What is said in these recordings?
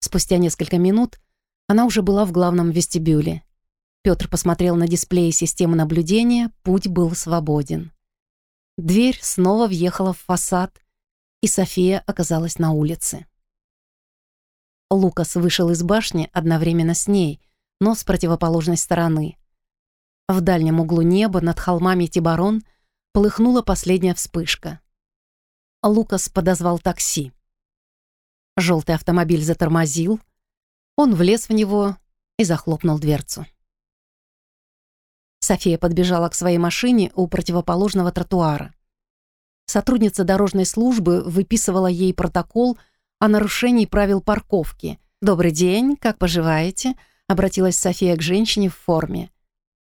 Спустя несколько минут она уже была в главном вестибюле. Петр посмотрел на дисплей системы наблюдения, путь был свободен. Дверь снова въехала в фасад, и София оказалась на улице. Лукас вышел из башни одновременно с ней, но с противоположной стороны. В дальнем углу неба над холмами Тибарон полыхнула последняя вспышка. Лукас подозвал такси. Желтый автомобиль затормозил, он влез в него и захлопнул дверцу. София подбежала к своей машине у противоположного тротуара. Сотрудница дорожной службы выписывала ей протокол о нарушении правил парковки. «Добрый день, как поживаете?» — обратилась София к женщине в форме.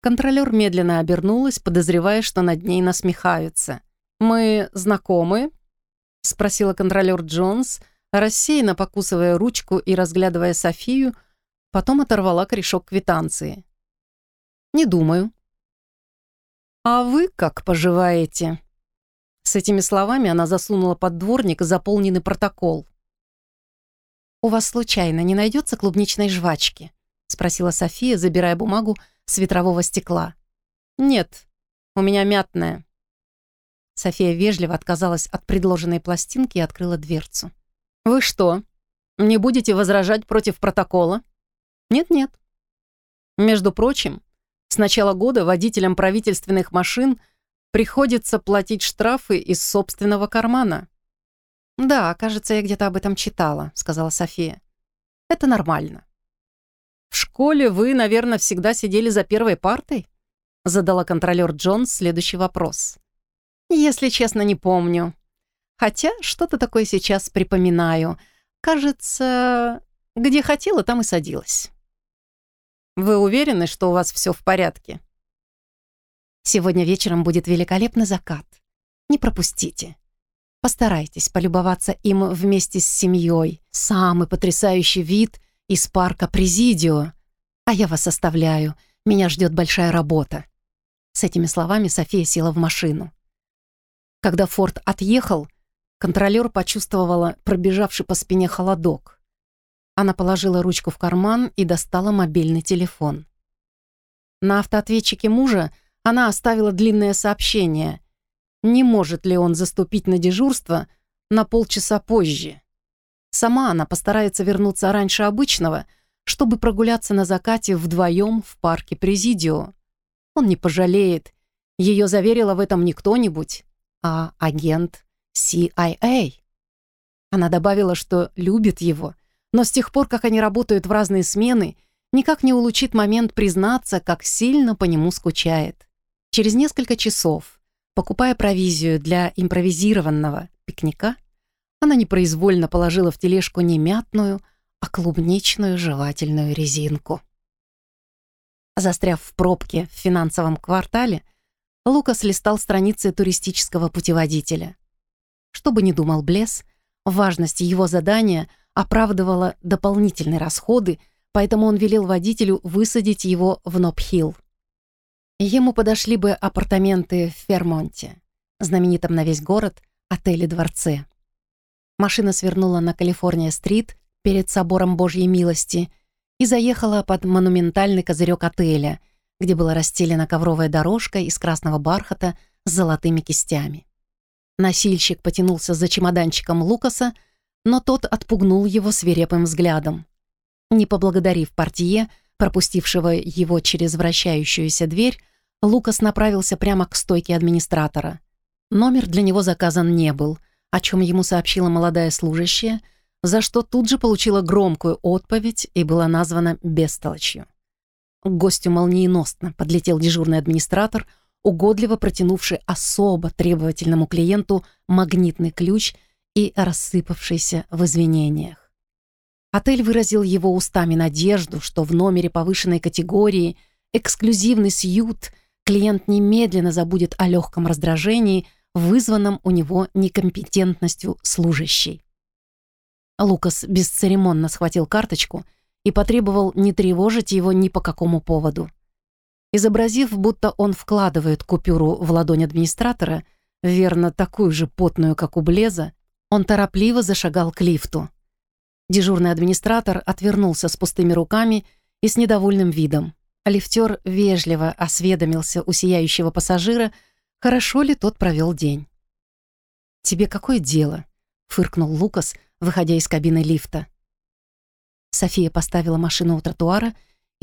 Контролер медленно обернулась, подозревая, что над ней насмехаются. «Мы знакомы?» — спросила контролер Джонс, рассеянно покусывая ручку и разглядывая Софию, потом оторвала корешок квитанции. «Не думаю». «А вы как поживаете?» С этими словами она засунула под дворник заполненный протокол. «У вас случайно не найдется клубничной жвачки?» — спросила София, забирая бумагу с ветрового стекла. «Нет, у меня мятная». София вежливо отказалась от предложенной пластинки и открыла дверцу. «Вы что, не будете возражать против протокола?» «Нет-нет». Между прочим, с начала года водителям правительственных машин приходится платить штрафы из собственного кармана. «Да, кажется, я где-то об этом читала», — сказала София. «Это нормально». «В школе вы, наверное, всегда сидели за первой партой?» — задала контролер Джонс следующий вопрос. «Если честно, не помню. Хотя что-то такое сейчас припоминаю. Кажется, где хотела, там и садилась». Вы уверены, что у вас все в порядке? Сегодня вечером будет великолепный закат. Не пропустите. Постарайтесь полюбоваться им вместе с семьей. Самый потрясающий вид из парка Президио. А я вас оставляю. Меня ждет большая работа. С этими словами София села в машину. Когда Форд отъехал, контролер почувствовала пробежавший по спине холодок. Она положила ручку в карман и достала мобильный телефон. На автоответчике мужа она оставила длинное сообщение. Не может ли он заступить на дежурство на полчаса позже? Сама она постарается вернуться раньше обычного, чтобы прогуляться на закате вдвоем в парке Президио. Он не пожалеет. Ее заверила в этом не кто-нибудь, а агент CIA. Она добавила, что любит его но с тех пор, как они работают в разные смены, никак не улучит момент признаться, как сильно по нему скучает. Через несколько часов, покупая провизию для импровизированного пикника, она непроизвольно положила в тележку не мятную, а клубничную жевательную резинку. Застряв в пробке в финансовом квартале, Лукас листал страницы туристического путеводителя. Что бы ни думал Блесс, важность его задания — оправдывала дополнительные расходы, поэтому он велел водителю высадить его в Нопхилл. Ему подошли бы апартаменты в Фермонте, знаменитом на весь город отеле-дворце. Машина свернула на Калифорния-стрит перед собором Божьей милости и заехала под монументальный козырек отеля, где была расстелена ковровая дорожка из красного бархата с золотыми кистями. Носильщик потянулся за чемоданчиком Лукаса, но тот отпугнул его свирепым взглядом. Не поблагодарив портье, пропустившего его через вращающуюся дверь, Лукас направился прямо к стойке администратора. Номер для него заказан не был, о чем ему сообщила молодая служащая, за что тут же получила громкую отповедь и была названа бестолочью. К гостю молниеносно подлетел дежурный администратор, угодливо протянувший особо требовательному клиенту магнитный ключ — и рассыпавшийся в извинениях. Отель выразил его устами надежду, что в номере повышенной категории эксклюзивный сьют клиент немедленно забудет о легком раздражении, вызванном у него некомпетентностью служащей. Лукас бесцеремонно схватил карточку и потребовал не тревожить его ни по какому поводу. Изобразив, будто он вкладывает купюру в ладонь администратора, верно такую же потную, как у Блеза, он торопливо зашагал к лифту. Дежурный администратор отвернулся с пустыми руками и с недовольным видом. Лифтер вежливо осведомился у сияющего пассажира, хорошо ли тот провел день. «Тебе какое дело?» — фыркнул Лукас, выходя из кабины лифта. София поставила машину у тротуара и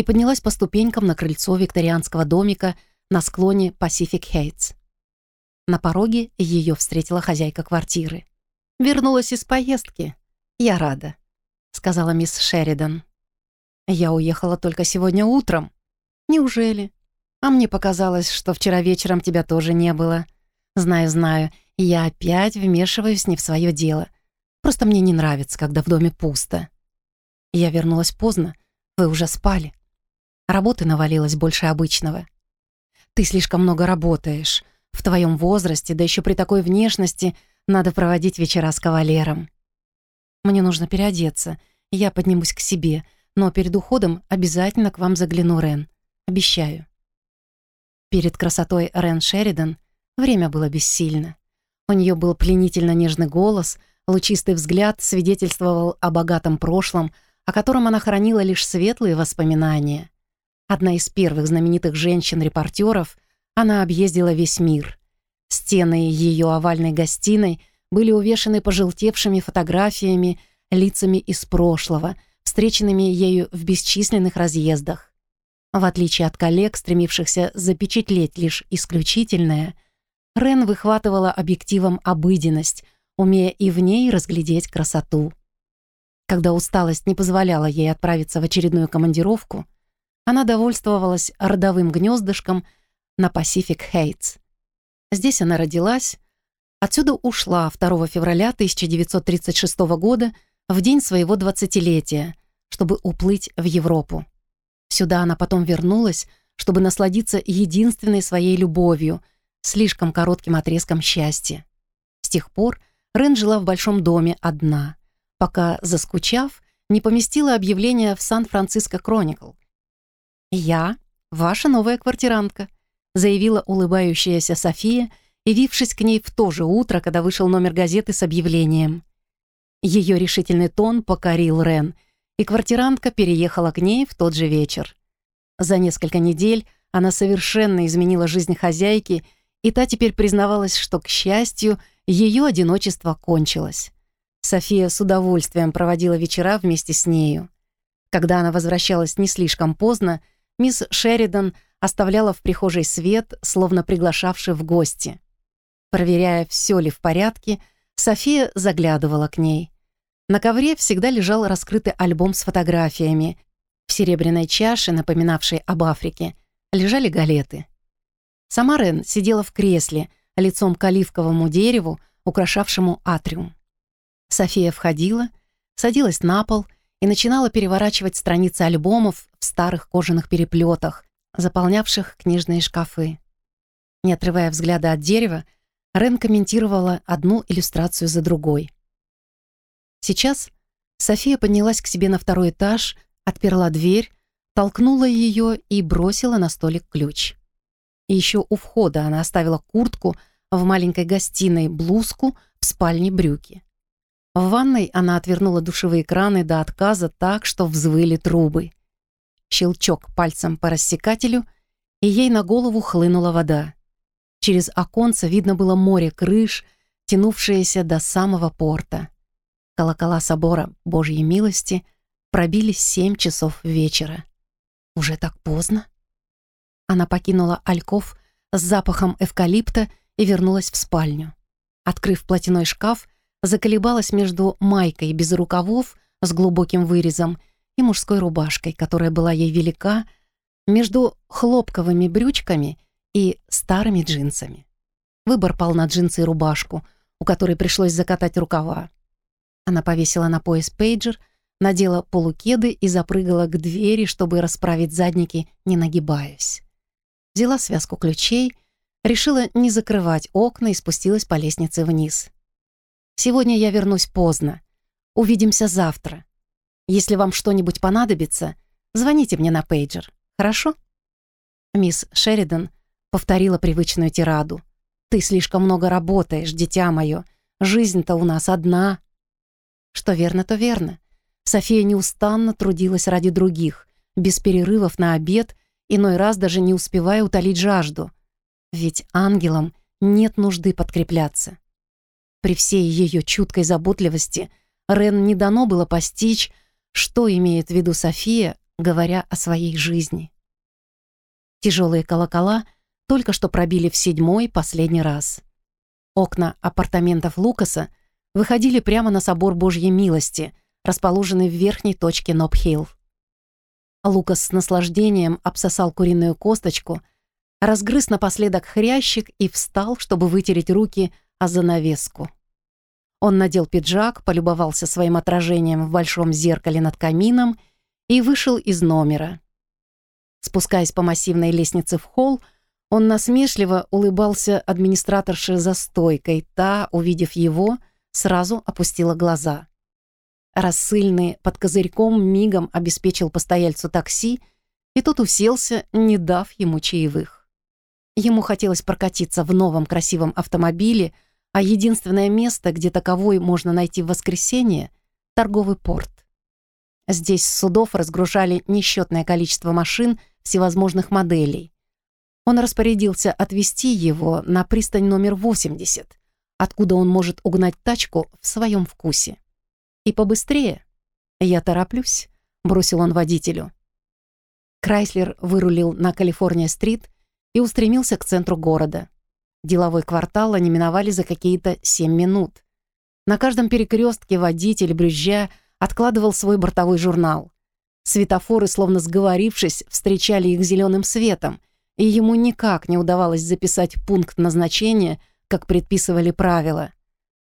поднялась по ступенькам на крыльцо викторианского домика на склоне Pacific Heights. На пороге ее встретила хозяйка квартиры. «Вернулась из поездки. Я рада», — сказала мисс Шеридан. «Я уехала только сегодня утром», «Неужели? А мне показалось, что вчера вечером тебя тоже не было. Знаю, знаю, я опять вмешиваюсь не в свое дело. Просто мне не нравится, когда в доме пусто. Я вернулась поздно, вы уже спали. Работы навалилось больше обычного. Ты слишком много работаешь. В твоем возрасте, да еще при такой внешности, надо проводить вечера с кавалером. Мне нужно переодеться, я поднимусь к себе, но перед уходом обязательно к вам загляну, Рен. Обещаю. Перед красотой Рен Шеридан время было бессильно. У нее был пленительно нежный голос, лучистый взгляд свидетельствовал о богатом прошлом, о котором она хранила лишь светлые воспоминания. Одна из первых знаменитых женщин-репортеров, она объездила весь мир. Стены ее овальной гостиной были увешаны пожелтевшими фотографиями, лицами из прошлого, встреченными ею в бесчисленных разъездах. В отличие от коллег, стремившихся запечатлеть лишь исключительное, Рен выхватывала объективом обыденность, умея и в ней разглядеть красоту. Когда усталость не позволяла ей отправиться в очередную командировку, она довольствовалась родовым гнездышком на Pacific Heights. Здесь она родилась, отсюда ушла 2 февраля 1936 года в день своего двадцатилетия, чтобы уплыть в Европу. Сюда она потом вернулась, чтобы насладиться единственной своей любовью, слишком коротким отрезком счастья. С тех пор Рен жила в большом доме одна, пока, заскучав, не поместила объявление в Сан-Франциско Кроникл. «Я ваша новая квартирантка», заявила улыбающаяся София, явившись к ней в то же утро, когда вышел номер газеты с объявлением. Ее решительный тон покорил Рен — и квартирантка переехала к ней в тот же вечер. За несколько недель она совершенно изменила жизнь хозяйки, и та теперь признавалась, что, к счастью, ее одиночество кончилось. София с удовольствием проводила вечера вместе с нею. Когда она возвращалась не слишком поздно, мисс Шеридан оставляла в прихожей свет, словно приглашавший в гости. Проверяя, все ли в порядке, София заглядывала к ней. На ковре всегда лежал раскрытый альбом с фотографиями. В серебряной чаше, напоминавшей об Африке, лежали галеты. Сама Рен сидела в кресле, лицом к оливковому дереву, украшавшему атриум. София входила, садилась на пол и начинала переворачивать страницы альбомов в старых кожаных переплетах, заполнявших книжные шкафы. Не отрывая взгляда от дерева, Рен комментировала одну иллюстрацию за другой. Сейчас София поднялась к себе на второй этаж, отперла дверь, толкнула ее и бросила на столик ключ. И еще у входа она оставила куртку в маленькой гостиной, блузку, в спальне брюки. В ванной она отвернула душевые краны до отказа так, что взвыли трубы. Щелчок пальцем по рассекателю, и ей на голову хлынула вода. Через оконце видно было море крыш, тянувшееся до самого порта. Колокола собора Божьей милости пробили семь часов вечера. Уже так поздно? Она покинула альков с запахом эвкалипта и вернулась в спальню. Открыв платяной шкаф, заколебалась между майкой без рукавов с глубоким вырезом и мужской рубашкой, которая была ей велика, между хлопковыми брючками и старыми джинсами. Выбор пал на джинсы и рубашку, у которой пришлось закатать рукава. Она повесила на пояс пейджер, надела полукеды и запрыгала к двери, чтобы расправить задники, не нагибаясь. Взяла связку ключей, решила не закрывать окна и спустилась по лестнице вниз. «Сегодня я вернусь поздно. Увидимся завтра. Если вам что-нибудь понадобится, звоните мне на пейджер, хорошо?» Мисс Шеридан повторила привычную тираду. «Ты слишком много работаешь, дитя мое. Жизнь-то у нас одна». Что верно, то верно. София неустанно трудилась ради других, без перерывов на обед, иной раз даже не успевая утолить жажду. Ведь ангелам нет нужды подкрепляться. При всей ее чуткой заботливости Рен не дано было постичь, что имеет в виду София, говоря о своей жизни. Тяжелые колокола только что пробили в седьмой последний раз. Окна апартаментов Лукаса выходили прямо на собор Божьей милости, расположенный в верхней точке Нобхилл. Лукас с наслаждением обсосал куриную косточку, разгрыз напоследок хрящик и встал, чтобы вытереть руки о занавеску. Он надел пиджак, полюбовался своим отражением в большом зеркале над камином и вышел из номера. Спускаясь по массивной лестнице в холл, он насмешливо улыбался администраторше за стойкой. Та, увидев его, сразу опустила глаза. Рассыльный под козырьком мигом обеспечил постояльцу такси, и тот уселся, не дав ему чаевых. Ему хотелось прокатиться в новом красивом автомобиле, а единственное место, где таковой можно найти в воскресенье — торговый порт. Здесь судов разгружали несчетное количество машин всевозможных моделей. Он распорядился отвезти его на пристань номер 80, откуда он может угнать тачку в своем вкусе. И побыстрее. Я тороплюсь, бросил он водителю. Крайслер вырулил на Калифорния-стрит и устремился к центру города. Деловой квартал они миновали за какие-то семь минут. На каждом перекрестке водитель, брюзжа, откладывал свой бортовой журнал. Светофоры, словно сговорившись, встречали их зеленым светом, и ему никак не удавалось записать пункт назначения, как предписывали правила.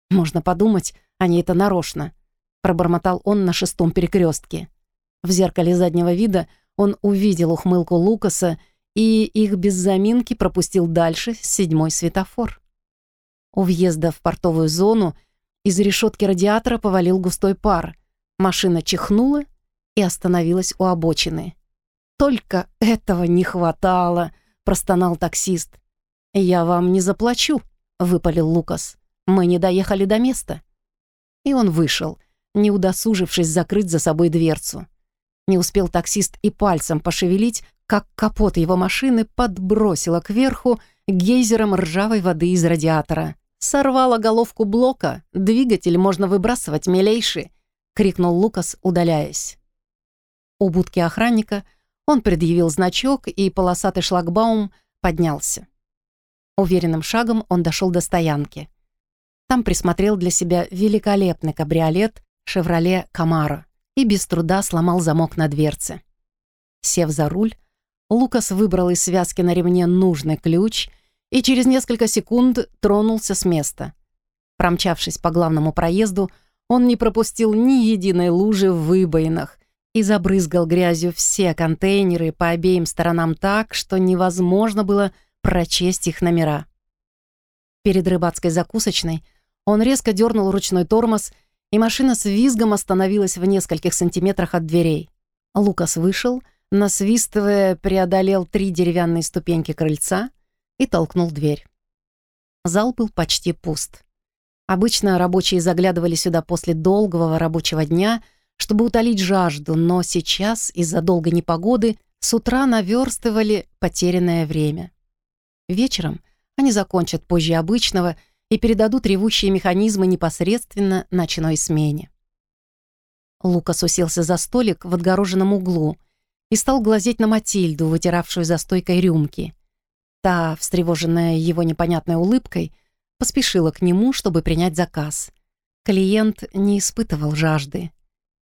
Можно подумать, они это нарочно. Пробормотал он на шестом перекрестке. В зеркале заднего вида он увидел ухмылку Лукаса и их без заминки пропустил дальше седьмой светофор. У въезда в портовую зону из решетки радиатора повалил густой пар. Машина чихнула и остановилась у обочины. «Только этого не хватало», — простонал таксист. «Я вам не заплачу», — выпалил Лукас. «Мы не доехали до места». И он вышел, не удосужившись закрыть за собой дверцу. Не успел таксист и пальцем пошевелить, как капот его машины подбросило кверху гейзером ржавой воды из радиатора. «Сорвала головку блока, двигатель можно выбрасывать, милейший!» — крикнул Лукас, удаляясь. У будки охранника он предъявил значок, и полосатый шлагбаум поднялся. Уверенным шагом он дошел до стоянки. Там присмотрел для себя великолепный кабриолет «Шевроле Камаро» и без труда сломал замок на дверце. Сев за руль, Лукас выбрал из связки на ремне нужный ключ и через несколько секунд тронулся с места. Промчавшись по главному проезду, он не пропустил ни единой лужи в выбоинах и забрызгал грязью все контейнеры по обеим сторонам так, что невозможно было прочесть их номера. Перед рыбацкой закусочной он резко дернул ручной тормоз, и машина с визгом остановилась в нескольких сантиметрах от дверей. Лукас вышел — насвистывая, преодолел три деревянные ступеньки крыльца и толкнул дверь. Зал был почти пуст. Обычно рабочие заглядывали сюда после долгого рабочего дня, чтобы утолить жажду, но сейчас, из-за долгой непогоды, с утра наверстывали потерянное время. Вечером они закончат позже обычного и передадут ревущие механизмы непосредственно ночной смене. Лукас уселся за столик в отгороженном углу — и стал глазеть на Матильду, вытиравшую за стойкой рюмки. Та, встревоженная его непонятной улыбкой, поспешила к нему, чтобы принять заказ. Клиент не испытывал жажды.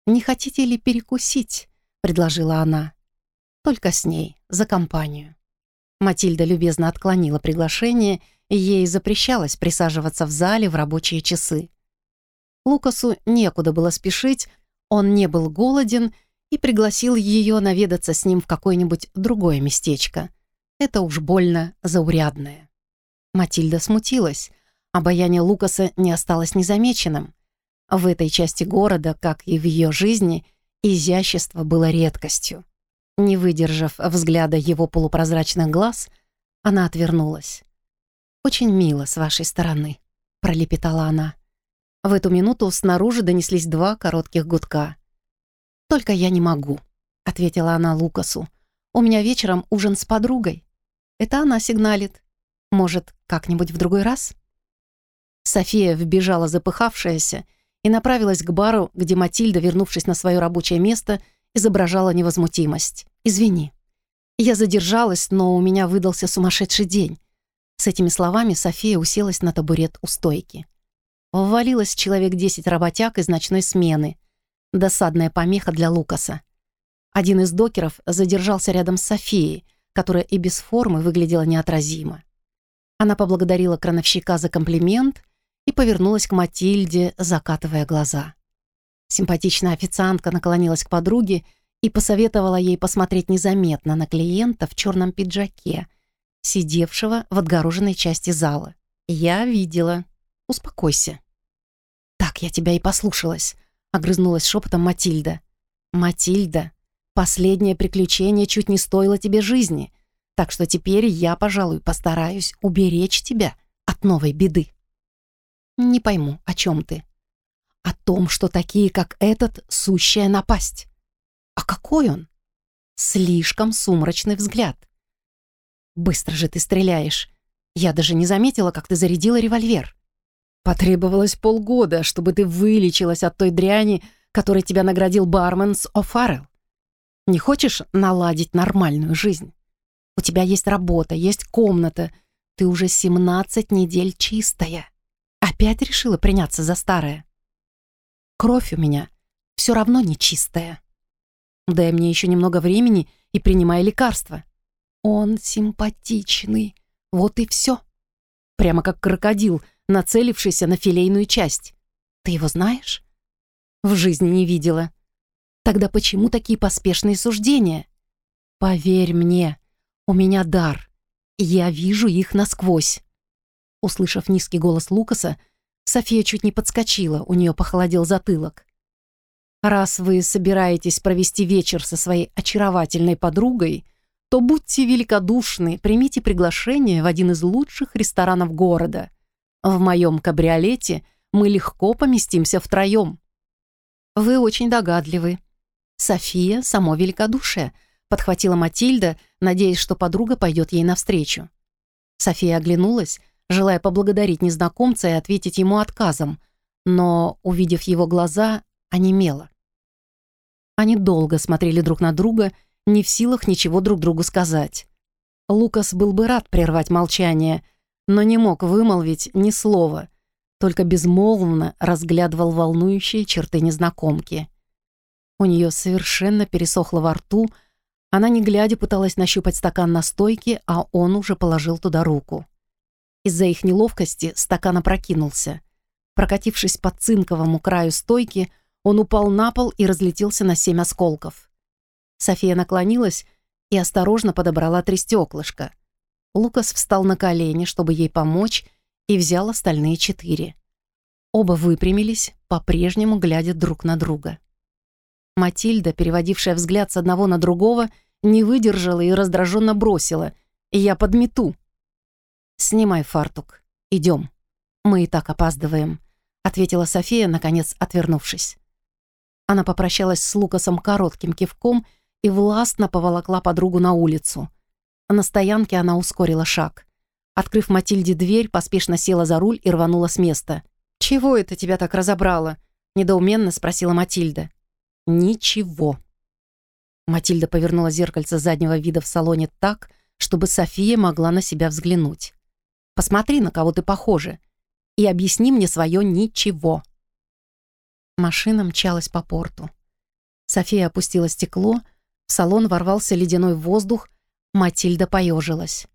«Не хотите ли перекусить?» — предложила она. «Только с ней, за компанию». Матильда любезно отклонила приглашение, и ей запрещалось присаживаться в зале в рабочие часы. Лукасу некуда было спешить, он не был голоден и пригласил ее наведаться с ним в какое-нибудь другое местечко. Это уж больно заурядное. Матильда смутилась. Обаяние Лукаса не осталось незамеченным. В этой части города, как и в ее жизни, изящество было редкостью. Не выдержав взгляда его полупрозрачных глаз, она отвернулась. «Очень мило с вашей стороны», — пролепетала она. В эту минуту снаружи донеслись два коротких гудка — «Только я не могу», — ответила она Лукасу. «У меня вечером ужин с подругой. Это она сигналит. Может, как-нибудь в другой раз?» София вбежала запыхавшаяся и направилась к бару, где Матильда, вернувшись на свое рабочее место, изображала невозмутимость. «Извини. Я задержалась, но у меня выдался сумасшедший день». С этими словами София уселась на табурет у стойки. Ввалилось человек десять работяг из ночной смены. Досадная помеха для Лукаса. Один из докеров задержался рядом с Софией, которая и без формы выглядела неотразимо. Она поблагодарила крановщика за комплимент и повернулась к Матильде, закатывая глаза. Симпатичная официантка наклонилась к подруге и посоветовала ей посмотреть незаметно на клиента в черном пиджаке, сидевшего в отгороженной части зала. «Я видела. Успокойся». «Так я тебя и послушалась», — огрызнулась шепотом Матильда. «Матильда, последнее приключение чуть не стоило тебе жизни, так что теперь я, пожалуй, постараюсь уберечь тебя от новой беды». «Не пойму, о чем ты?» «О том, что такие, как этот, сущая напасть». «А какой он?» «Слишком сумрачный взгляд». «Быстро же ты стреляешь. Я даже не заметила, как ты зарядила револьвер». «Потребовалось полгода, чтобы ты вылечилась от той дряни, которой тебя наградил бармен с О'Фаррелл. Не хочешь наладить нормальную жизнь? У тебя есть работа, есть комната. Ты уже 17 недель чистая. Опять решила приняться за старое? Кровь у меня все равно не чистая. Дай мне еще немного времени и принимай лекарства. Он симпатичный. Вот и все. Прямо как крокодил, нацелившийся на филейную часть. Ты его знаешь? В жизни не видела. Тогда почему такие поспешные суждения? Поверь мне, у меня дар. Я вижу их насквозь. Услышав низкий голос Лукаса, София чуть не подскочила, у нее похолодел затылок. «Раз вы собираетесь провести вечер со своей очаровательной подругой, то будьте великодушны, примите приглашение в один из лучших ресторанов города. В моем кабриолете мы легко поместимся втроем». «Вы очень догадливы». «София — само великодушие», — подхватила Матильда, надеясь, что подруга пойдет ей навстречу. София оглянулась, желая поблагодарить незнакомца и ответить ему отказом, но, увидев его глаза, онемела. Они долго смотрели друг на друга, не в силах ничего друг другу сказать. Лукас был бы рад прервать молчание, но не мог вымолвить ни слова, только безмолвно разглядывал волнующие черты незнакомки. У нее совершенно пересохло во рту, она, не глядя, пыталась нащупать стакан на стойке, а он уже положил туда руку. Из-за их неловкости стакан опрокинулся. Прокатившись по цинковому краю стойки, он упал на пол и разлетелся на семь осколков. София наклонилась и осторожно подобрала три стеклышка. Лукас встал на колени, чтобы ей помочь, и взял остальные четыре. Оба выпрямились, по-прежнему глядя друг на друга. Матильда, переводившая взгляд с одного на другого, не выдержала и раздраженно бросила. «Я подмету». «Снимай фартук. Идем. Мы и так опаздываем», — ответила София, наконец отвернувшись. Она попрощалась с Лукасом коротким кивком и властно поволокла подругу на улицу. На стоянке она ускорила шаг. Открыв Матильде дверь, поспешно села за руль и рванула с места. «Чего это тебя так разобрало?» — недоуменно спросила Матильда. «Ничего». Матильда повернула зеркальце заднего вида в салоне так, чтобы София могла на себя взглянуть. Посмотри, на кого ты похожа, и объясни мне свое ничего». Машина мчалась по порту. София опустила стекло, в салон ворвался ледяной воздух, Матильда поежилась.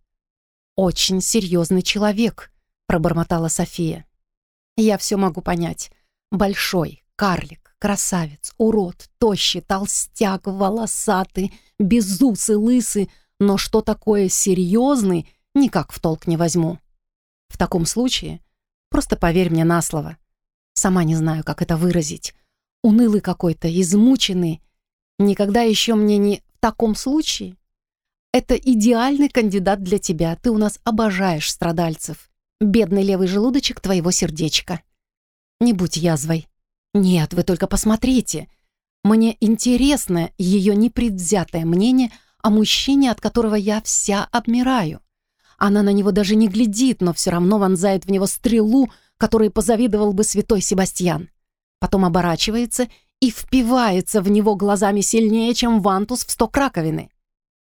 «Очень серьезный человек», — пробормотала София. «Я все могу понять. Большой, карлик, красавец, урод, тощий, толстяк, волосатый, безусый, лысый, но что такое серьезный, никак в толк не возьму. В таком случае просто поверь мне на слово. Сама не знаю, как это выразить. Унылый какой-то, измученный. Никогда еще мне не в таком случае. Это идеальный кандидат для тебя. Ты у нас обожаешь страдальцев. Бедный левый желудочек твоего сердечка. Не будь язвой. Нет, вы только посмотрите. Мне интересно ее непредвзятое мнение о мужчине, от которого я вся обмираю. Она на него даже не глядит, но все равно вонзает в него стрелу, которой позавидовал бы святой Себастьян. Потом оборачивается и впивается в него глазами сильнее, чем вантус в сто раковины.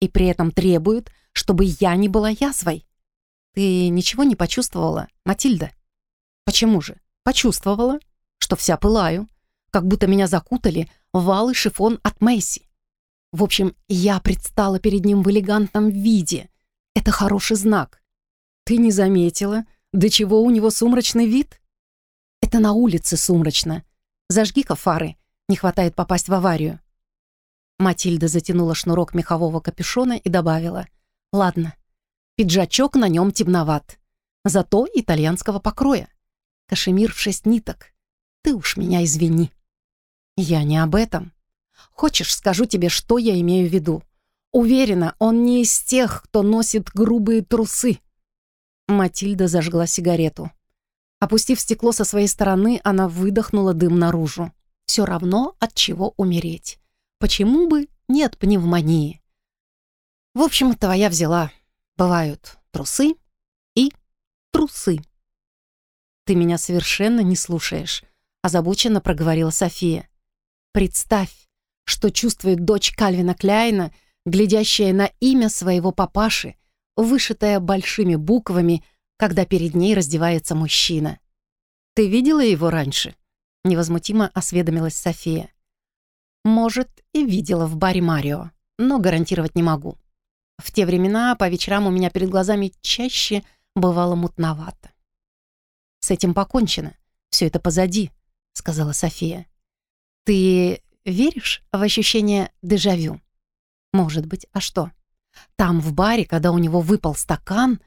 И при этом требует, чтобы я не была язвой. Ты ничего не почувствовала, Матильда? Почему же? Почувствовала, что вся пылаю, как будто меня закутали в алый шифон от Мэйси. В общем, я предстала перед ним в элегантном виде. Это хороший знак. Ты не заметила, до чего у него сумрачный вид? Это на улице сумрачно. Зажги-ка фары, не хватает попасть в аварию. Матильда затянула шнурок мехового капюшона и добавила. «Ладно, пиджачок на нем темноват, зато итальянского покроя. Кашемир в шесть ниток. Ты уж меня извини». «Я не об этом. Хочешь, скажу тебе, что я имею в виду? Уверена, он не из тех, кто носит грубые трусы». Матильда зажгла сигарету. Опустив стекло со своей стороны, она выдохнула дым наружу. Все равно от чего умереть. Почему бы нет пневмонии? В общем, твоя взяла. Бывают трусы и трусы. Ты меня совершенно не слушаешь, озабоченно проговорила София. Представь, что чувствует дочь Кальвина Кляйна, глядящая на имя своего папаши, вышитое большими буквами, когда перед ней раздевается мужчина. «Ты видела его раньше?» — невозмутимо осведомилась София. «Может, и видела в баре Марио, но гарантировать не могу. В те времена по вечерам у меня перед глазами чаще бывало мутновато». «С этим покончено. Все это позади», — сказала София. «Ты веришь в ощущение дежавю?» «Может быть. А что?» Там, в баре, когда у него выпал стакан,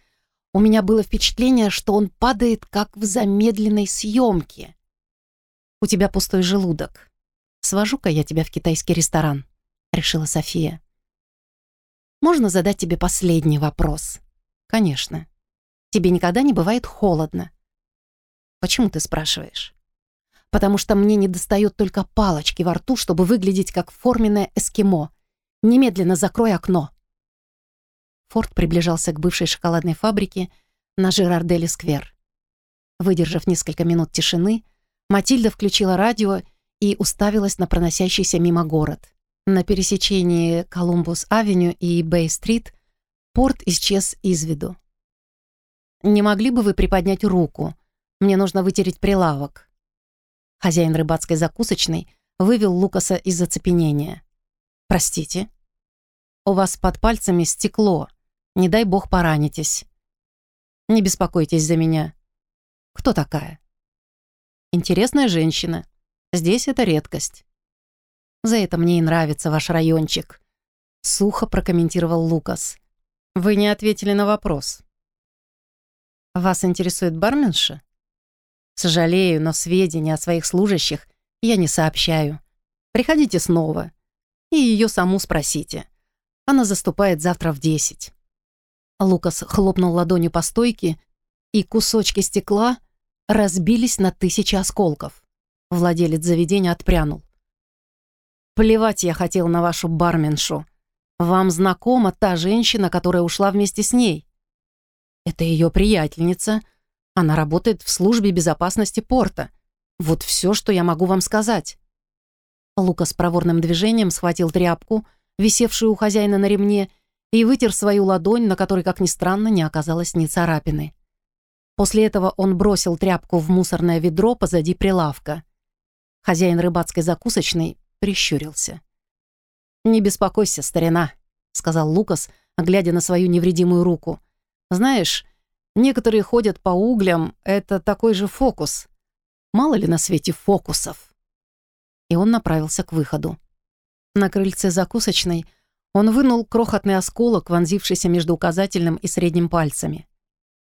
у меня было впечатление, что он падает, как в замедленной съемке. «У тебя пустой желудок. Свожу-ка я тебя в китайский ресторан», — решила София. «Можно задать тебе последний вопрос?» «Конечно. Тебе никогда не бывает холодно?» «Почему ты спрашиваешь?» «Потому что мне не достает только палочки во рту, чтобы выглядеть как форменное эскимо. Немедленно закрой окно». Форд приближался к бывшей шоколадной фабрике на Жерардели-сквер. Выдержав несколько минут тишины, Матильда включила радио и уставилась на проносящийся мимо город. На пересечении Колумбус-авеню и Бэй-стрит порт исчез из виду. «Не могли бы вы приподнять руку? Мне нужно вытереть прилавок». Хозяин рыбацкой закусочной вывел Лукаса из зацепенения. «Простите?» «У вас под пальцами стекло. Не дай бог поранитесь. Не беспокойтесь за меня. Кто такая? Интересная женщина. Здесь это редкость. За это мне и нравится ваш райончик. Сухо прокомментировал Лукас. Вы не ответили на вопрос. Вас интересует барменша? Сожалею, но сведения о своих служащих я не сообщаю. Приходите снова. И ее саму спросите. Она заступает завтра в десять. Лукас хлопнул ладонью по стойке, и кусочки стекла разбились на тысячи осколков. Владелец заведения отпрянул. «Плевать я хотел на вашу барменшу. Вам знакома та женщина, которая ушла вместе с ней?» «Это ее приятельница. Она работает в службе безопасности порта. Вот все, что я могу вам сказать». Лукас проворным движением схватил тряпку, висевшую у хозяина на ремне, и вытер свою ладонь, на которой, как ни странно, не оказалось ни царапины. После этого он бросил тряпку в мусорное ведро позади прилавка. Хозяин рыбацкой закусочной прищурился. «Не беспокойся, старина», — сказал Лукас, глядя на свою невредимую руку. «Знаешь, некоторые ходят по углям, это такой же фокус. Мало ли на свете фокусов». И он направился к выходу. На крыльце закусочной — он вынул крохотный осколок, вонзившийся между указательным и средним пальцами.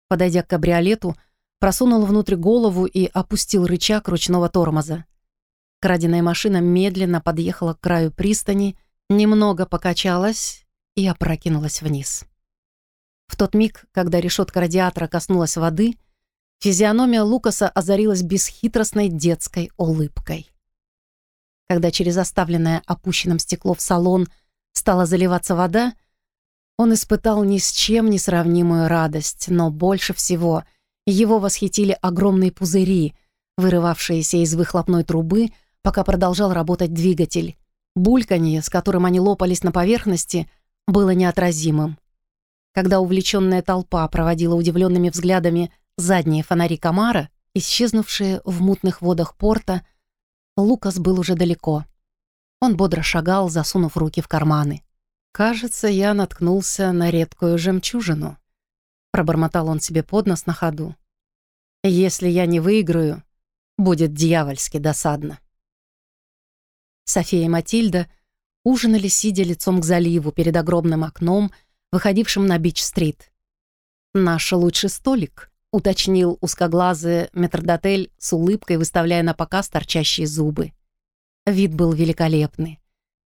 Подойдя к кабриолету, просунул внутрь голову и опустил рычаг ручного тормоза. Краденая машина медленно подъехала к краю пристани, немного покачалась и опрокинулась вниз. В тот миг, когда решетка радиатора коснулась воды, физиономия Лукаса озарилась бесхитростной детской улыбкой. когда через оставленное опущенным стекло в салон стала заливаться вода, он испытал ни с чем не сравнимую радость, но больше всего его восхитили огромные пузыри, вырывавшиеся из выхлопной трубы, пока продолжал работать двигатель. Бульканье, с которым они лопались на поверхности, было неотразимым. Когда увлеченная толпа проводила удивленными взглядами задние фонари комара, исчезнувшие в мутных водах порта, Лукас был уже далеко. Он бодро шагал, засунув руки в карманы. «Кажется, я наткнулся на редкую жемчужину», — пробормотал он себе под нос на ходу. «Если я не выиграю, будет дьявольски досадно». София и Матильда ужинали, сидя лицом к заливу перед огромным окном, выходившим на Бич-стрит. «Наш лучший столик», — уточнил узкоглазый метрдотель с улыбкой, выставляя на показ торчащие зубы. Вид был великолепный.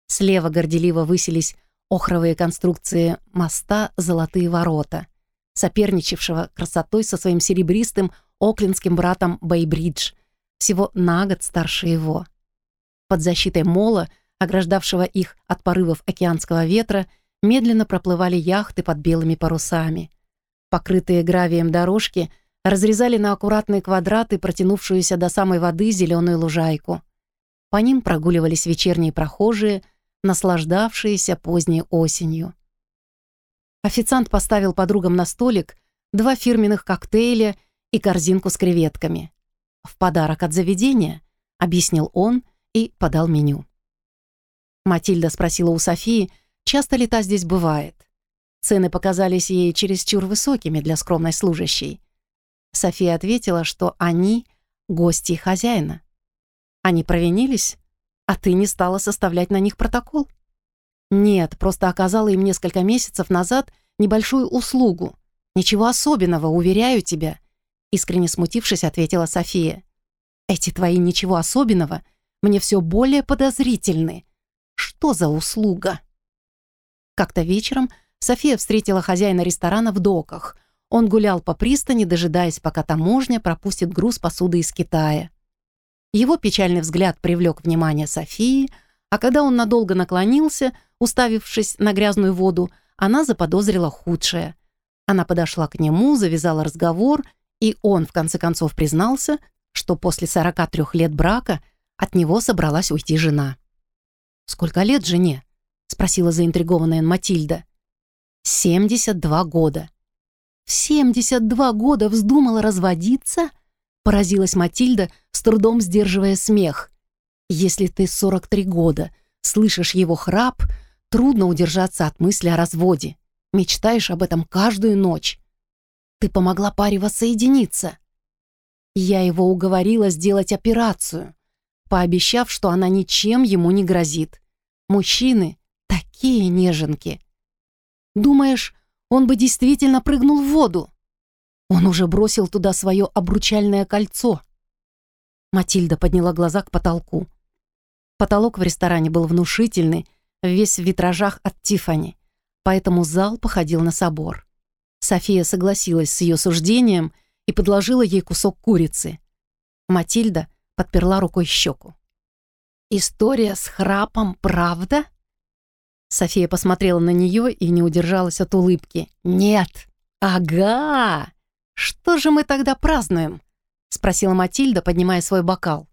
Слева горделиво высились охровые конструкции моста «Золотые ворота», соперничавшего красотой со своим серебристым оклинским братом Бейбридж, всего на год старше его. Под защитой мола, ограждавшего их от порывов океанского ветра, медленно проплывали яхты под белыми парусами. Покрытые гравием дорожки разрезали на аккуратные квадраты протянувшуюся до самой воды зеленую лужайку. По ним прогуливались вечерние прохожие — наслаждавшиеся поздней осенью. Официант поставил подругам на столик два фирменных коктейля и корзинку с креветками. «В подарок от заведения», — объяснил он и подал меню. Матильда спросила у Софии, часто ли та здесь бывает. Цены показались ей чересчур высокими для скромной служащей. София ответила, что они — гости хозяина. Они провинились? А ты не стала составлять на них протокол? Нет, просто оказала им несколько месяцев назад небольшую услугу. Ничего особенного, уверяю тебя. Искренне смутившись, ответила София. Эти твои ничего особенного мне все более подозрительны. Что за услуга? Как-то вечером София встретила хозяина ресторана в доках. Он гулял по пристани, дожидаясь, пока таможня пропустит груз посуды из Китая. Его печальный взгляд привлек внимание Софии, а когда он надолго наклонился, уставившись на грязную воду, она заподозрила худшее. Она подошла к нему, завязала разговор, и он, в конце концов, признался, что после 43 лет брака от него собралась уйти жена. «Сколько лет жене?» — спросила заинтригованная Матильда. «72 года». «В 72 года вздумала разводиться?» Поразилась Матильда, с трудом сдерживая смех. Если ты 43 года слышишь его храп, трудно удержаться от мысли о разводе. Мечтаешь об этом каждую ночь. Ты помогла паре воссоединиться. Я его уговорила сделать операцию, пообещав, что она ничем ему не грозит. Мужчины такие неженки. Думаешь, он бы действительно прыгнул в воду? Он уже бросил туда свое обручальное кольцо. Матильда подняла глаза к потолку. Потолок в ресторане был внушительный, весь в витражах от Тифани, поэтому зал походил на собор. София согласилась с ее суждением и подложила ей кусок курицы. Матильда подперла рукой щеку. «История с храпом, правда?» София посмотрела на нее и не удержалась от улыбки. «Нет! Ага! «Что же мы тогда празднуем?» — спросила Матильда, поднимая свой бокал.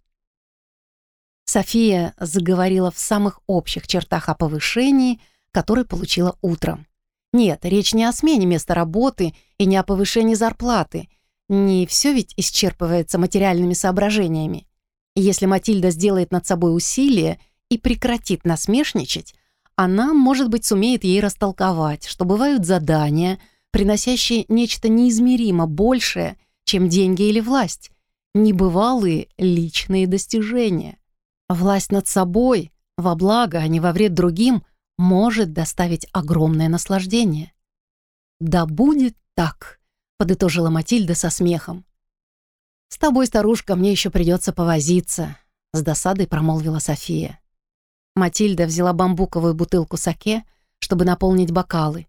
София заговорила в самых общих чертах о повышении, которое получила утром. Нет, речь не о смене места работы и не о повышении зарплаты. Не все ведь исчерпывается материальными соображениями. Если Матильда сделает над собой усилие и прекратит насмешничать, она, может быть, сумеет ей растолковать, что бывают задания — приносящие нечто неизмеримо большее, чем деньги или власть, небывалые личные достижения. Власть над собой, во благо, а не во вред другим, может доставить огромное наслаждение. «Да будет так», — подытожила Матильда со смехом. «С тобой, старушка, мне еще придется повозиться», — с досадой промолвила София. Матильда взяла бамбуковую бутылку саке, чтобы наполнить бокалы,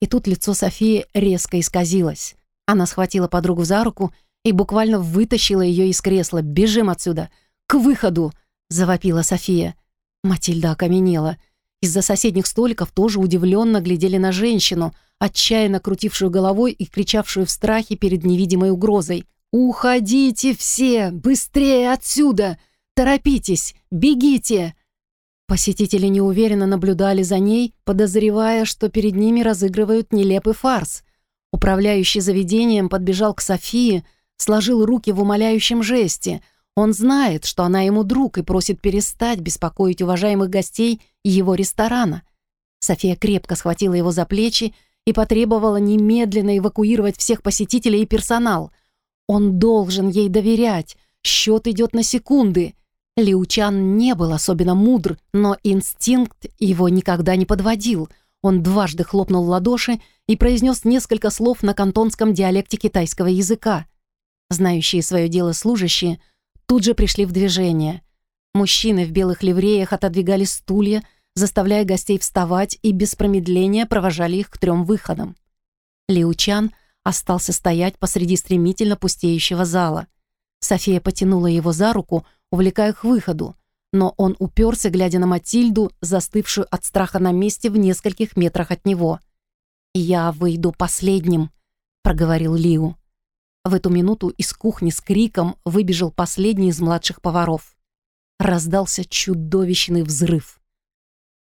и тут лицо Софии резко исказилось. Она схватила подругу за руку и буквально вытащила ее из кресла. «Бежим отсюда! К выходу!» завопила София. Матильда окаменела. Из-за соседних столиков тоже удивленно глядели на женщину, отчаянно крутившую головой и кричавшую в страхе перед невидимой угрозой. «Уходите все! Быстрее отсюда! Торопитесь! Бегите!» Посетители неуверенно наблюдали за ней, подозревая, что перед ними разыгрывают нелепый фарс. Управляющий заведением подбежал к Софии, сложил руки в умоляющем жесте. Он знает, что она ему друг и просит перестать беспокоить уважаемых гостей его ресторана. София крепко схватила его за плечи и потребовала немедленно эвакуировать всех посетителей и персонал. Он должен ей доверять. Счет идет на секунды. Лиучан не был особенно мудр, но инстинкт его никогда не подводил. Он дважды хлопнул ладоши и произнес несколько слов на кантонском диалекте китайского языка. Знающие свое дело служащие тут же пришли в движение. Мужчины в белых ливреях отодвигали стулья, заставляя гостей вставать и без промедления провожали их к трем выходам. Лиучан остался стоять посреди стремительно пустеющего зала. София потянула его за руку, увлекая к выходу, но он уперся, глядя на Матильду, застывшую от страха на месте в нескольких метрах от него. «Я выйду последним», — проговорил Лиу. В эту минуту из кухни с криком выбежал последний из младших поваров. Раздался чудовищный взрыв.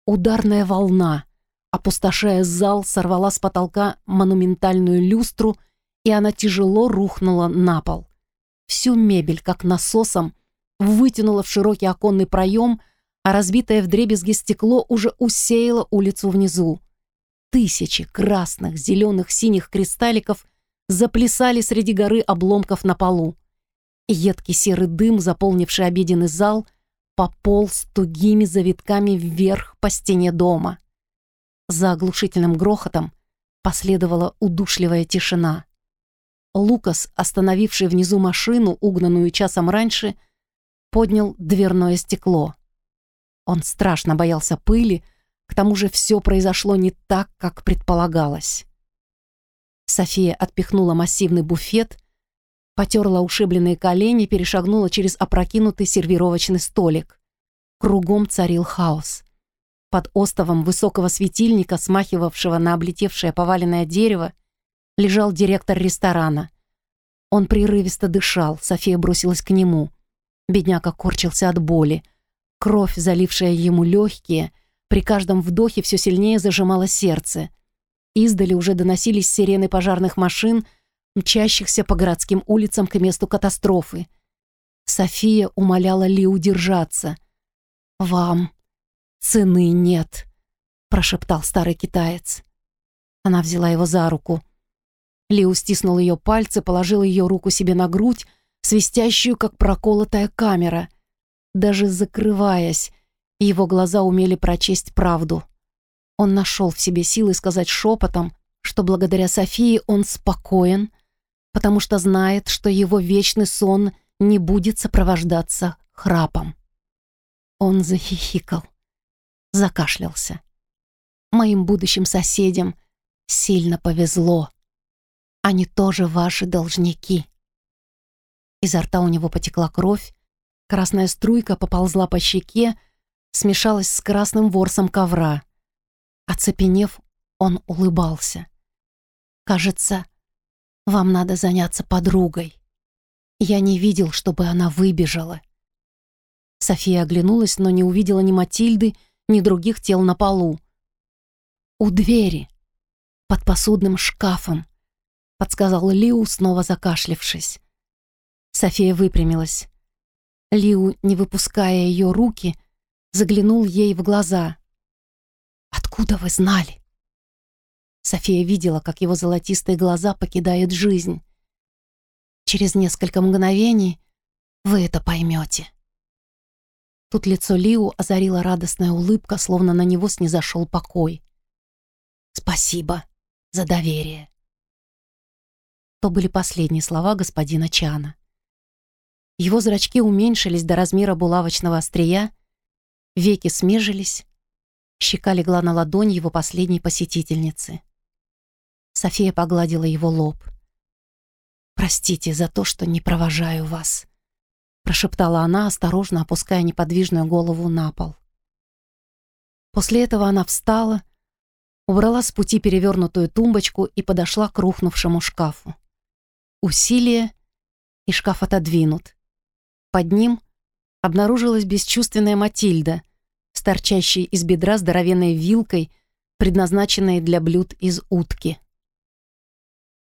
Ударная волна, опустошая зал, сорвала с потолка монументальную люстру, и она тяжело рухнула на пол. Всю мебель, как насосом, вытянула в широкий оконный проем, а разбитое вдребезги стекло уже усеяло улицу внизу. Тысячи красных, зеленых, синих кристалликов заплясали среди горы обломков на полу. Едкий серый дым, заполнивший обеденный зал, пополз тугими завитками вверх по стене дома. За оглушительным грохотом последовала удушливая тишина. Лукас, остановивший внизу машину, угнанную часом раньше, поднял дверное стекло. Он страшно боялся пыли, к тому же все произошло не так, как предполагалось. София отпихнула массивный буфет, потерла ушибленные колени, перешагнула через опрокинутый сервировочный столик. Кругом царил хаос. Под остовом высокого светильника, смахивавшего на облетевшее поваленное дерево, лежал директор ресторана. Он прерывисто дышал, София бросилась к нему. Бедняка корчился от боли. Кровь, залившая ему легкие, при каждом вдохе все сильнее зажимало сердце. Издали уже доносились сирены пожарных машин, мчащихся по городским улицам к месту катастрофы. София умоляла Ли удержаться. «Вам цены нет», — прошептал старый китаец. Она взяла его за руку. Лиу стиснул ее пальцы, положил ее руку себе на грудь, свистящую, как проколотая камера. Даже закрываясь, его глаза умели прочесть правду. Он нашел в себе силы сказать шепотом, что благодаря Софии он спокоен, потому что знает, что его вечный сон не будет сопровождаться храпом. Он захихикал, закашлялся. Моим будущим соседям сильно повезло. Они тоже ваши должники. Изо рта у него потекла кровь, красная струйка поползла по щеке, смешалась с красным ворсом ковра. Оцепенев, он улыбался. «Кажется, вам надо заняться подругой. Я не видел, чтобы она выбежала». София оглянулась, но не увидела ни Матильды, ни других тел на полу. «У двери, под посудным шкафом», — подсказал Лиу, снова закашлившись. София выпрямилась. Лиу, не выпуская ее руки, заглянул ей в глаза. «Откуда вы знали?» София видела, как его золотистые глаза покидают жизнь. «Через несколько мгновений вы это поймете». Тут лицо Лиу озарила радостная улыбка, словно на него снизошел покой. «Спасибо за доверие». То были последние слова господина Чана. Его зрачки уменьшились до размера булавочного острия, веки смежились, щека легла на ладонь его последней посетительницы. София погладила его лоб. «Простите за то, что не провожаю вас», — прошептала она, осторожно опуская неподвижную голову на пол. После этого она встала, убрала с пути перевернутую тумбочку и подошла к рухнувшему шкафу. Усилие, и шкаф отодвинут. Под ним обнаружилась бесчувственная Матильда, с торчащей из бедра здоровенной вилкой, предназначенной для блюд из утки.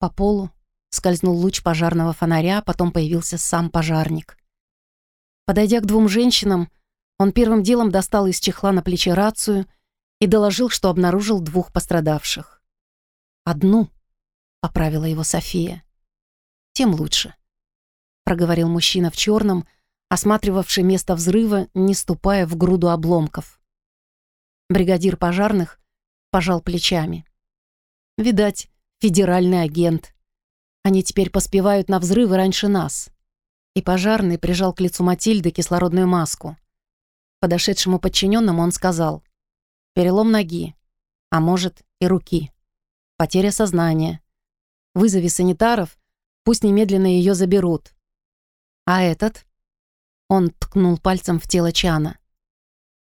По полу скользнул луч пожарного фонаря, потом появился сам пожарник. Подойдя к двум женщинам, он первым делом достал из чехла на плече рацию и доложил, что обнаружил двух пострадавших. «Одну», — поправила его София. «Тем лучше», — проговорил мужчина в черном, осматривавший место взрыва, не ступая в груду обломков. Бригадир пожарных пожал плечами. «Видать, федеральный агент. Они теперь поспевают на взрывы раньше нас». И пожарный прижал к лицу Матильды кислородную маску. Подошедшему подчиненному он сказал «Перелом ноги, а может и руки. Потеря сознания. Вызови санитаров, пусть немедленно ее заберут. А этот?» Он ткнул пальцем в тело Чана.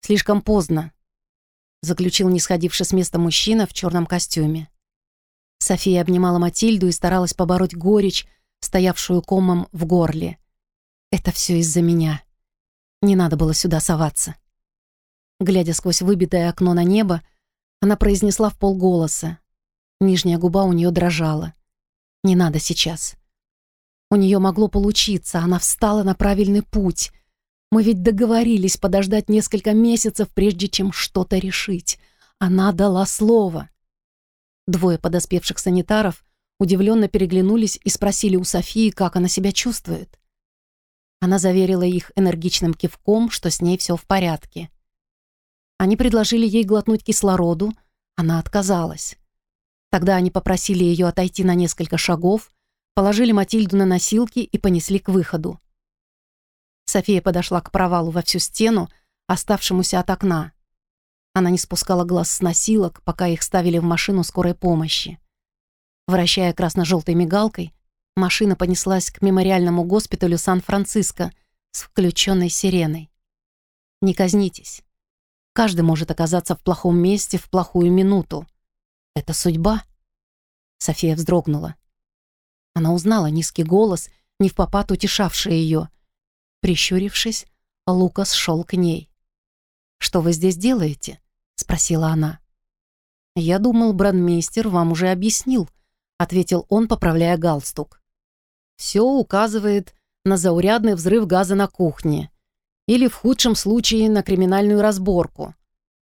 «Слишком поздно», — заключил не сходивший с места мужчина в черном костюме. София обнимала Матильду и старалась побороть горечь, стоявшую комом в горле. «Это все из-за меня. Не надо было сюда соваться». Глядя сквозь выбитое окно на небо, она произнесла в полголоса. Нижняя губа у нее дрожала. «Не надо сейчас. У нее могло получиться, она встала на правильный путь. Мы ведь договорились подождать несколько месяцев, прежде чем что-то решить. Она дала слово. Двое подоспевших санитаров удивленно переглянулись и спросили у Софии, как она себя чувствует. Она заверила их энергичным кивком, что с ней все в порядке. Они предложили ей глотнуть кислороду, она отказалась. Тогда они попросили ее отойти на несколько шагов, положили Матильду на носилки и понесли к выходу. София подошла к провалу во всю стену, оставшемуся от окна. Она не спускала глаз с носилок, пока их ставили в машину скорой помощи. Вращая красно-желтой мигалкой, машина понеслась к мемориальному госпиталю Сан-Франциско с включенной сиреной. Не казнитесь. Каждый может оказаться в плохом месте в плохую минуту. Это судьба. София вздрогнула. Она узнала низкий голос, не в попад утешавший ее. Прищурившись, Лукас шел к ней. «Что вы здесь делаете?» — спросила она. «Я думал, брандмейстер вам уже объяснил», — ответил он, поправляя галстук. «Все указывает на заурядный взрыв газа на кухне или, в худшем случае, на криминальную разборку.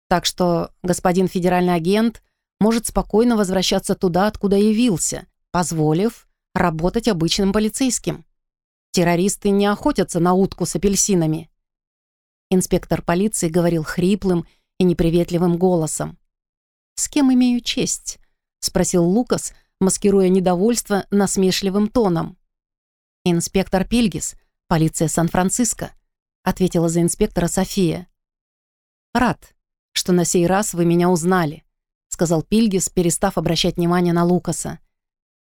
Так что господин федеральный агент может спокойно возвращаться туда, откуда явился, позволив работать обычным полицейским. Террористы не охотятся на утку с апельсинами. Инспектор полиции говорил хриплым и неприветливым голосом. «С кем имею честь?» — спросил Лукас, маскируя недовольство насмешливым тоном. «Инспектор Пильгис, полиция Сан-Франциско», — ответила за инспектора София. «Рад, что на сей раз вы меня узнали», — сказал Пильгис, перестав обращать внимание на Лукаса.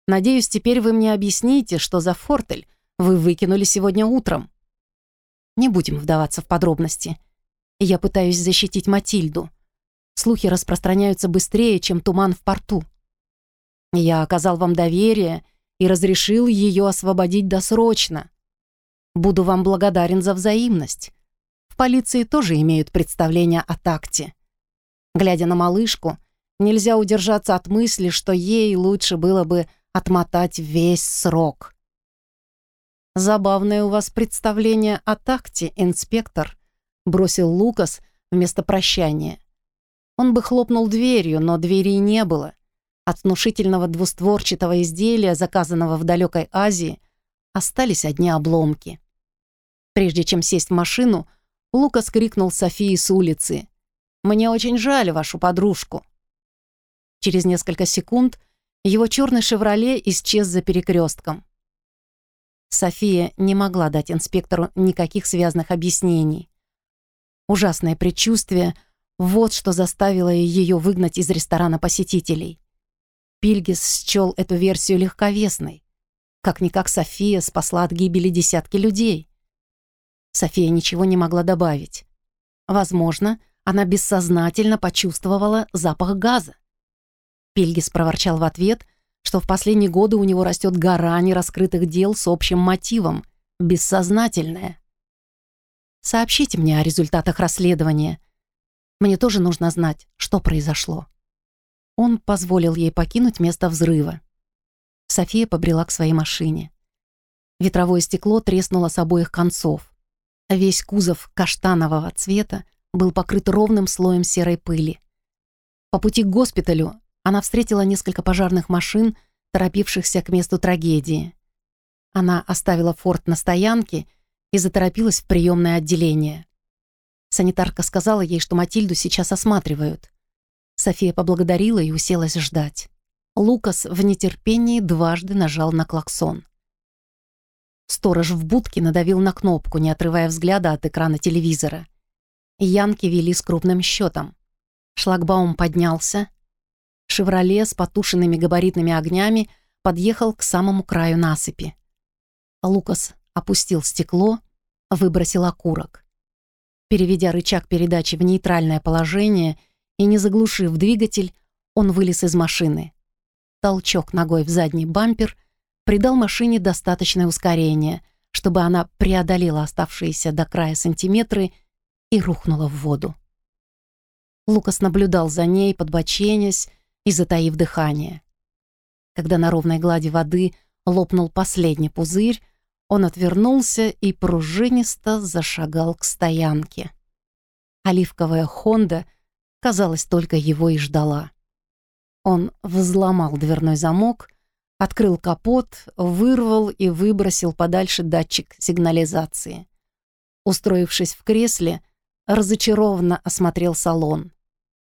Надеюсь, теперь вы мне объясните, что за фортель вы выкинули сегодня утром. Не будем вдаваться в подробности. Я пытаюсь защитить Матильду. Слухи распространяются быстрее, чем туман в порту. Я оказал вам доверие и разрешил ее освободить досрочно. Буду вам благодарен за взаимность. В полиции тоже имеют представление о такте. Глядя на малышку, нельзя удержаться от мысли, что ей лучше было бы отмотать весь срок. «Забавное у вас представление о такте, инспектор», — бросил Лукас вместо прощания. Он бы хлопнул дверью, но двери не было. От внушительного двустворчатого изделия, заказанного в далекой Азии, остались одни обломки. Прежде чем сесть в машину, Лукас крикнул Софии с улицы. «Мне очень жаль вашу подружку». Через несколько секунд его черный «Шевроле» исчез за перекрестком. София не могла дать инспектору никаких связанных объяснений. Ужасное предчувствие — вот что заставило ее выгнать из ресторана посетителей. Пильгис счел эту версию легковесной. Как-никак София спасла от гибели десятки людей. София ничего не могла добавить. Возможно, она бессознательно почувствовала запах газа. Пильгис проворчал в ответ, что в последние годы у него растет гора нераскрытых дел с общим мотивом — бессознательное. «Сообщите мне о результатах расследования. Мне тоже нужно знать, что произошло». Он позволил ей покинуть место взрыва. София побрела к своей машине. Ветровое стекло треснуло с обоих концов. Весь кузов каштанового цвета был покрыт ровным слоем серой пыли. По пути к госпиталю она встретила несколько пожарных машин, торопившихся к месту трагедии. Она оставила форт на стоянке и заторопилась в приемное отделение. Санитарка сказала ей, что Матильду сейчас осматривают. София поблагодарила и уселась ждать. Лукас в нетерпении дважды нажал на клаксон. Сторож в будке надавил на кнопку, не отрывая взгляда от экрана телевизора. Янки вели с крупным счетом. Шлагбаум поднялся. «Шевроле» с потушенными габаритными огнями подъехал к самому краю насыпи. Лукас опустил стекло, выбросил окурок. Переведя рычаг передачи в нейтральное положение и не заглушив двигатель, он вылез из машины. Толчок ногой в задний бампер придал машине достаточное ускорение, чтобы она преодолела оставшиеся до края сантиметры и рухнула в воду. Лукас наблюдал за ней, подбоченясь и затаив дыхание. Когда на ровной глади воды лопнул последний пузырь, он отвернулся и пружинисто зашагал к стоянке. Оливковая «Хонда», казалось, только его и ждала. Он взломал дверной замок, открыл капот, вырвал и выбросил подальше датчик сигнализации. Устроившись в кресле, разочарованно осмотрел салон.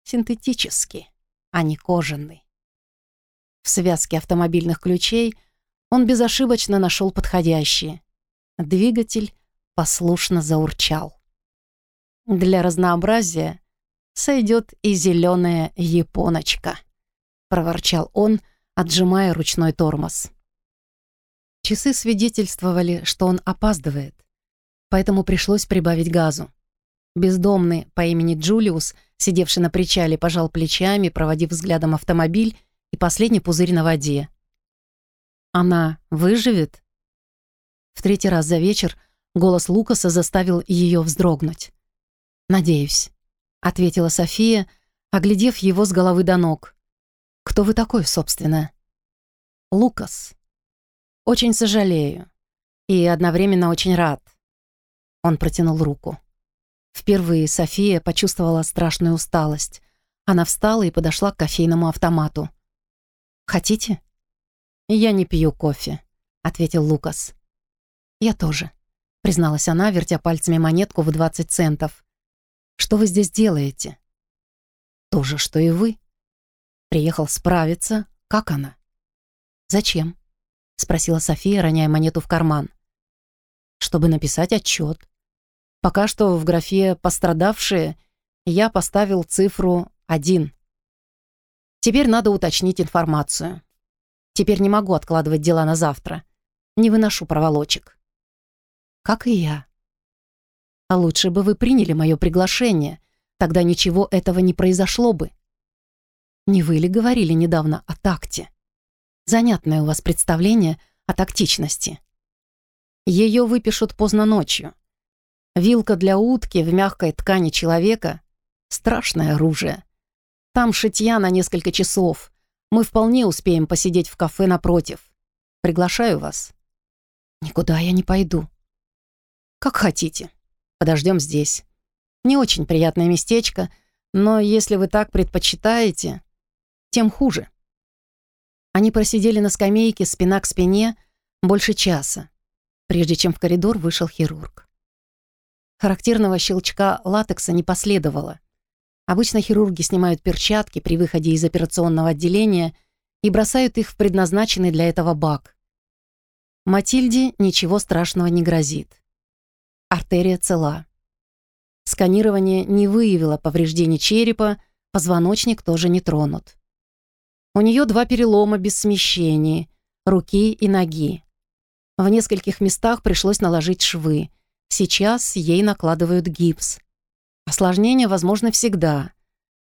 Синтетический, а не кожаный. В связке автомобильных ключей он безошибочно нашел подходящие. Двигатель послушно заурчал. Для разнообразия сойдет и зеленая японочка. — проворчал он, отжимая ручной тормоз. Часы свидетельствовали, что он опаздывает, поэтому пришлось прибавить газу. Бездомный по имени Джулиус, сидевший на причале, пожал плечами, проводив взглядом автомобиль и последний пузырь на воде. «Она выживет?» В третий раз за вечер голос Лукаса заставил ее вздрогнуть. «Надеюсь», — ответила София, оглядев его с головы до ног. Кто вы такой, собственно? Лукас. Очень сожалею. И одновременно очень рад. Он протянул руку. Впервые София почувствовала страшную усталость. Она встала и подошла к кофейному автомату. «Хотите?» «Я не пью кофе», — ответил Лукас. «Я тоже», — призналась она, вертя пальцами монетку в 20 центов. «Что вы здесь делаете?» «То же, что и вы», Приехал справиться. Как она? Зачем? Спросила София, роняя монету в карман. Чтобы написать отчет. Пока что в графе «Пострадавшие» я поставил цифру один. Теперь надо уточнить информацию. Теперь не могу откладывать дела на завтра. Не выношу проволочек. Как и я. А лучше бы вы приняли мое приглашение. Тогда ничего этого не произошло бы. Не вы ли говорили недавно о такте? Занятное у вас представление о тактичности. Ее выпишут поздно ночью. Вилка для утки в мягкой ткани человека — страшное оружие. Там шитья на несколько часов. Мы вполне успеем посидеть в кафе напротив. Приглашаю вас. Никуда я не пойду. Как хотите. Подождем здесь. Не очень приятное местечко, но если вы так предпочитаете, тем хуже. Они просидели на скамейке спина к спине больше часа, прежде чем в коридор вышел хирург. Характерного щелчка латекса не последовало. Обычно хирурги снимают перчатки при выходе из операционного отделения и бросают их в предназначенный для этого бак. Матильде ничего страшного не грозит. Артерия цела. Сканирование не выявило повреждений черепа, позвоночник тоже не тронут. У нее два перелома без смещений, руки и ноги. В нескольких местах пришлось наложить швы. Сейчас ей накладывают гипс. Осложнения возможны всегда,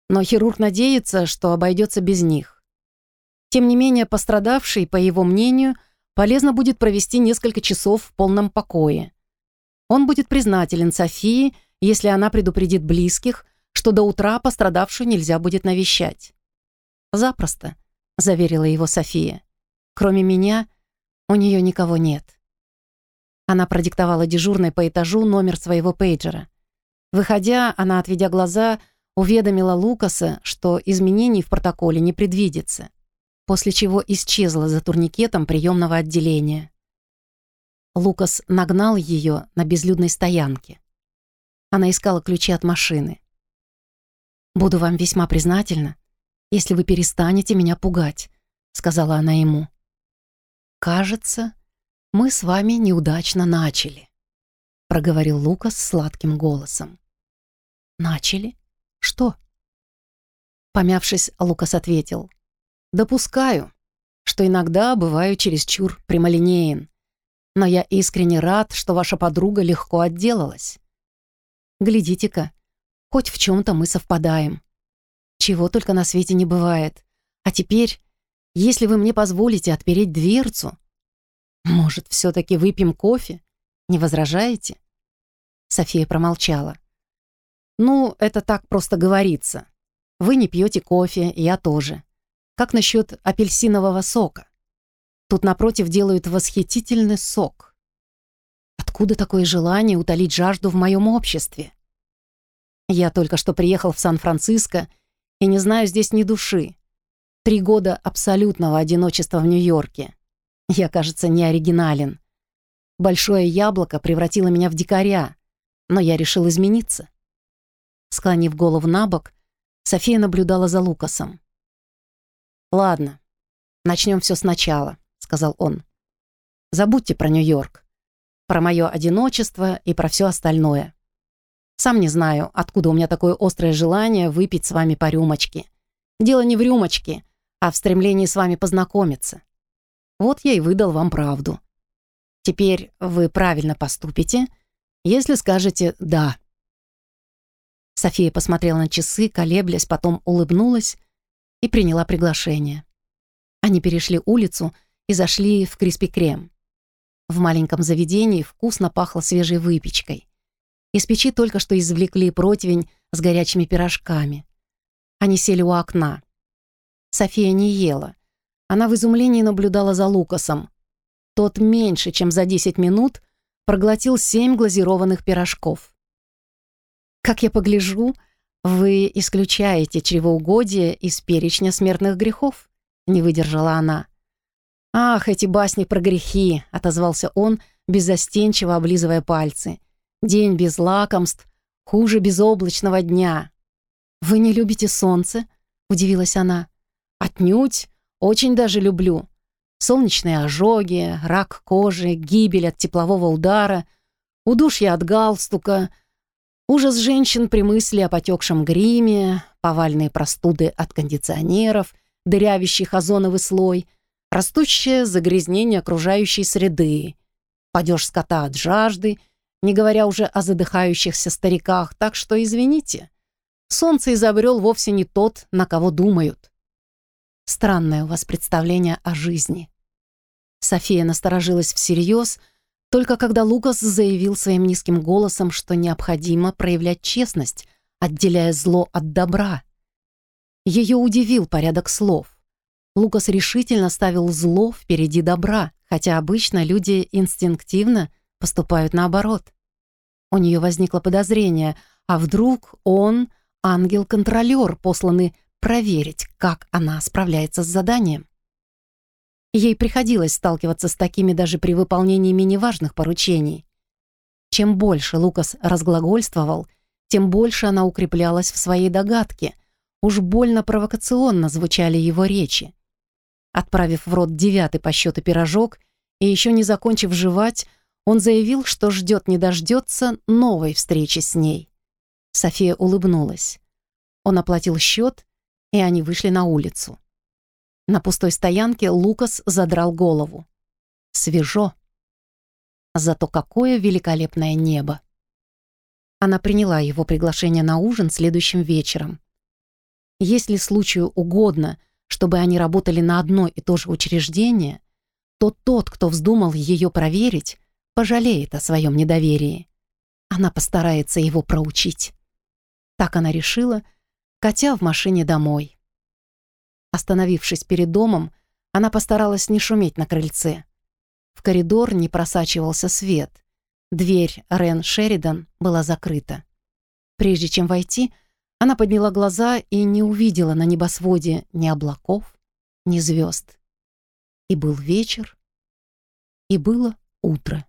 но хирург надеется, что обойдется без них. Тем не менее, пострадавший, по его мнению, полезно будет провести несколько часов в полном покое. Он будет признателен Софии, если она предупредит близких, что до утра пострадавшую нельзя будет навещать. «Запросто», — заверила его София. «Кроме меня, у нее никого нет». Она продиктовала дежурной по этажу номер своего пейджера. Выходя, она, отведя глаза, уведомила Лукаса, что изменений в протоколе не предвидится, после чего исчезла за турникетом приемного отделения. Лукас нагнал ее на безлюдной стоянке. Она искала ключи от машины. «Буду вам весьма признательна, если вы перестанете меня пугать», — сказала она ему. «Кажется, мы с вами неудачно начали», — проговорил Лукас сладким голосом. «Начали? Что?» Помявшись, Лукас ответил. «Допускаю, что иногда бываю чересчур прямолинеен, но я искренне рад, что ваша подруга легко отделалась. Глядите-ка, Хоть в чем-то мы совпадаем. Чего только на свете не бывает. А теперь, если вы мне позволите отпереть дверцу, может, все-таки выпьем кофе? Не возражаете?» София промолчала. «Ну, это так просто говорится. Вы не пьете кофе, я тоже. Как насчет апельсинового сока? Тут напротив делают восхитительный сок. Откуда такое желание утолить жажду в моем обществе? Я только что приехал в Сан-Франциско и не знаю здесь ни души. Три года абсолютного одиночества в Нью-Йорке. Я, кажется, не оригинален. Большое яблоко превратило меня в дикаря, но я решил измениться. Склонив голову на бок, София наблюдала за Лукасом. «Ладно, начнем все сначала», — сказал он. «Забудьте про Нью-Йорк, про мое одиночество и про все остальное. Сам не знаю, откуда у меня такое острое желание выпить с вами по рюмочке. Дело не в рюмочке, а в стремлении с вами познакомиться. Вот я и выдал вам правду. Теперь вы правильно поступите, если скажете «да». София посмотрела на часы, колеблясь, потом улыбнулась и приняла приглашение. Они перешли улицу и зашли в Криспи Крем. В маленьком заведении вкусно пахло свежей выпечкой. Из печи только что извлекли противень с горячими пирожками. Они сели у окна. София не ела. Она в изумлении наблюдала за Лукасом. Тот меньше, чем за 10 минут, проглотил семь глазированных пирожков. «Как я погляжу, вы исключаете чревоугодие из перечня смертных грехов?» — не выдержала она. «Ах, эти басни про грехи!» — отозвался он, беззастенчиво облизывая пальцы. День без лакомств хуже безоблачного дня. «Вы не любите солнце?» — удивилась она. «Отнюдь. Очень даже люблю. Солнечные ожоги, рак кожи, гибель от теплового удара, удушье от галстука, ужас женщин при мысли о потекшем гриме, повальные простуды от кондиционеров, дырявящих озоновый слой, растущее загрязнение окружающей среды, падеж скота от жажды — не говоря уже о задыхающихся стариках, так что извините. Солнце изобрел вовсе не тот, на кого думают. Странное у вас представление о жизни. София насторожилась всерьез, только когда Лукас заявил своим низким голосом, что необходимо проявлять честность, отделяя зло от добра. Ее удивил порядок слов. Лукас решительно ставил зло впереди добра, хотя обычно люди инстинктивно – поступают наоборот. У нее возникло подозрение, а вдруг он — ангел-контролер, посланный проверить, как она справляется с заданием. Ей приходилось сталкиваться с такими даже при выполнении неважных поручений. Чем больше Лукас разглагольствовал, тем больше она укреплялась в своей догадке. Уж больно провокационно звучали его речи. Отправив в рот девятый по счету пирожок и еще не закончив жевать, он заявил, что ждет не дождется новой встречи с ней. София улыбнулась. Он оплатил счет, и они вышли на улицу. На пустой стоянке Лукас задрал голову. Свежо. Зато какое великолепное небо! Она приняла его приглашение на ужин следующим вечером. Если случаю угодно, чтобы они работали на одно и то же учреждение, то тот, кто вздумал ее проверить, пожалеет о своем недоверии. Она постарается его проучить. Так она решила, катя в машине домой. Остановившись перед домом, она постаралась не шуметь на крыльце. В коридор не просачивался свет. Дверь Рен Шеридан была закрыта. Прежде чем войти, она подняла глаза и не увидела на небосводе ни облаков, ни звезд. И был вечер, и было утро.